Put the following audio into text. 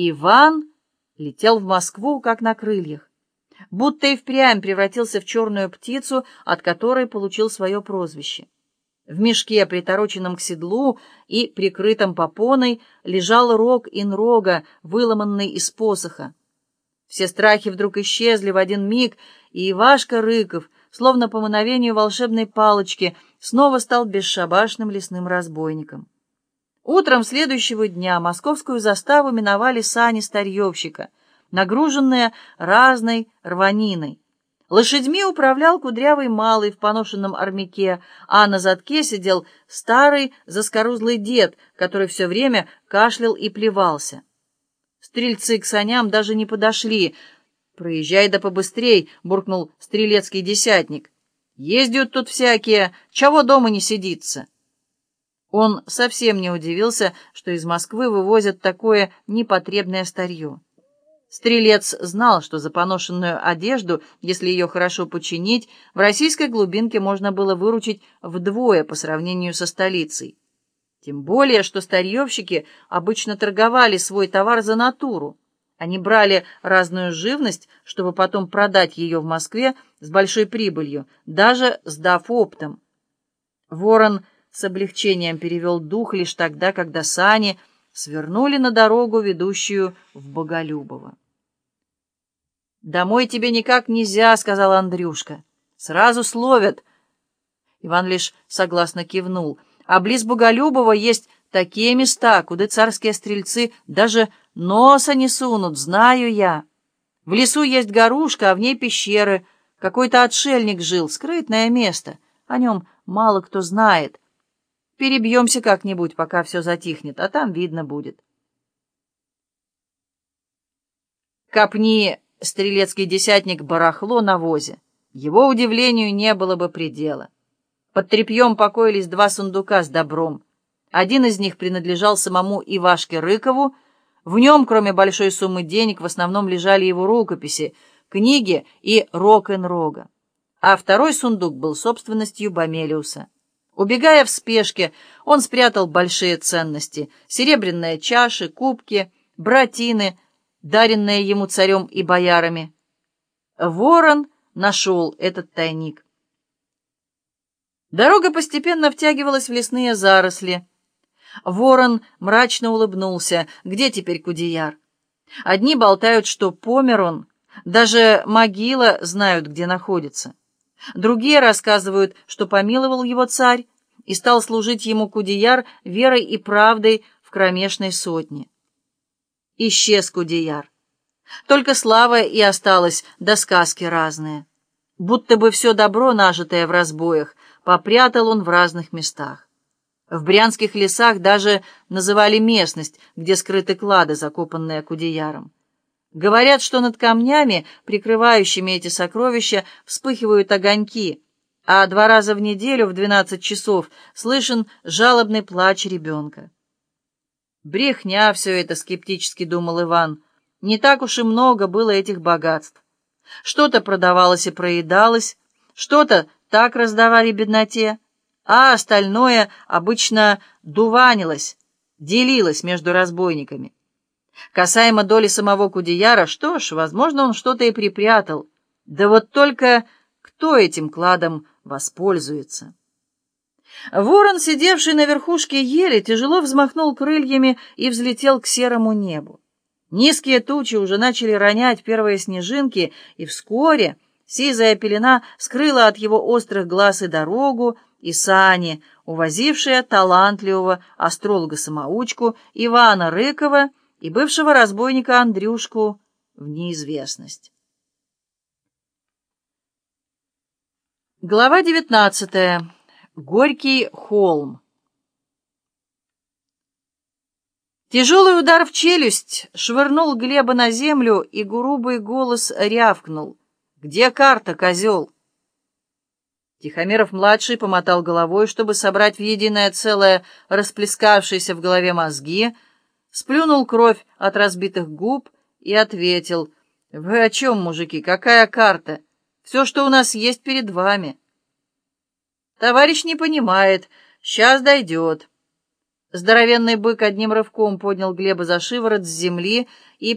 Иван летел в Москву, как на крыльях, будто и впрямь превратился в черную птицу, от которой получил свое прозвище. В мешке, притороченном к седлу и прикрытом попоной, лежал рог инрога, выломанный из посоха. Все страхи вдруг исчезли в один миг, и Ивашка Рыков, словно по мановению волшебной палочки, снова стал бесшабашным лесным разбойником. Утром следующего дня московскую заставу миновали сани старьевщика, нагруженные разной рваниной. Лошадьми управлял кудрявый малый в поношенном армяке, а на задке сидел старый заскорузлый дед, который все время кашлял и плевался. Стрельцы к саням даже не подошли. «Проезжай да побыстрей!» — буркнул стрелецкий десятник. «Ездят тут всякие, чего дома не сидится?» Он совсем не удивился, что из Москвы вывозят такое непотребное старье. Стрелец знал, что за поношенную одежду, если ее хорошо починить, в российской глубинке можно было выручить вдвое по сравнению со столицей. Тем более, что старьевщики обычно торговали свой товар за натуру. Они брали разную живность, чтобы потом продать ее в Москве с большой прибылью, даже сдав оптом. Ворон с облегчением перевел дух лишь тогда, когда сани свернули на дорогу, ведущую в Боголюбово. «Домой тебе никак нельзя», — сказал Андрюшка. «Сразу словят». Иван лишь согласно кивнул. «А близ Боголюбова есть такие места, куда царские стрельцы даже носа не сунут, знаю я. В лесу есть горушка, а в ней пещеры. Какой-то отшельник жил, скрытное место. О нем мало кто знает». Перебьемся как-нибудь, пока все затихнет, а там видно будет. Копни, стрелецкий десятник, барахло на возе. Его удивлению не было бы предела. Под тряпьем покоились два сундука с добром. Один из них принадлежал самому Ивашке Рыкову. В нем, кроме большой суммы денег, в основном лежали его рукописи, книги и рок-н-рога. А второй сундук был собственностью Бомелиуса. Убегая в спешке, он спрятал большие ценности — серебряные чаши, кубки, братины, даренные ему царем и боярами. Ворон нашел этот тайник. Дорога постепенно втягивалась в лесные заросли. Ворон мрачно улыбнулся. Где теперь Кудеяр? Одни болтают, что помер он. Даже могила знают, где находится. Другие рассказывают, что помиловал его царь и стал служить ему Кудеяр верой и правдой в кромешной сотне. Исчез Кудеяр. Только слава и осталась, да сказки разные. Будто бы все добро, нажитое в разбоях, попрятал он в разных местах. В брянских лесах даже называли местность, где скрыты клады, закопанные Кудеяром. Говорят, что над камнями, прикрывающими эти сокровища, вспыхивают огоньки, а два раза в неделю в двенадцать часов слышен жалобный плач ребенка. «Брехня все это», — скептически думал Иван. «Не так уж и много было этих богатств. Что-то продавалось и проедалось, что-то так раздавали бедноте, а остальное обычно дуванилось, делилось между разбойниками. Касаемо доли самого Кудеяра, что ж, возможно, он что-то и припрятал. Да вот только кто этим кладом воспользуется? Ворон, сидевший на верхушке ели, тяжело взмахнул крыльями и взлетел к серому небу. Низкие тучи уже начали ронять первые снежинки, и вскоре сизая пелена скрыла от его острых глаз и дорогу, и сани, увозившие талантливого астролога-самоучку Ивана Рыкова и бывшего разбойника Андрюшку в неизвестность. Глава девятнадцатая. Горький холм. Тяжелый удар в челюсть швырнул Глеба на землю, и грубый голос рявкнул. «Где карта, козел?» Тихомиров-младший помотал головой, чтобы собрать в единое целое расплескавшиеся в голове мозги, сплюнул кровь от разбитых губ и ответил, «Вы о чем, мужики? Какая карта? Все, что у нас есть перед вами». «Товарищ не понимает. Сейчас дойдет». Здоровенный бык одним рывком поднял Глеба за шиворот с земли и